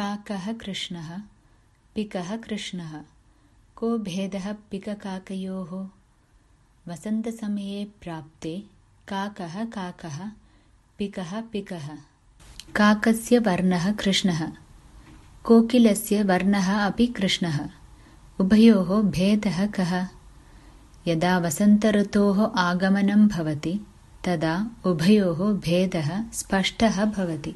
काकः कृष्णः? पिकः कृष्णः। को भेदः पिककाकयोः? वसन्तसमये प्राप्ते काकः काकः पिकः पिकः। काकस्य वर्णः कृष्णः। कोकिलस्य वर्णः अपि कृष्णः। उभयोः भेदः कः? यदा वसन्तऋतोः आगमनं भवति तदा उभयोः भेदः स्पष्टः भवति।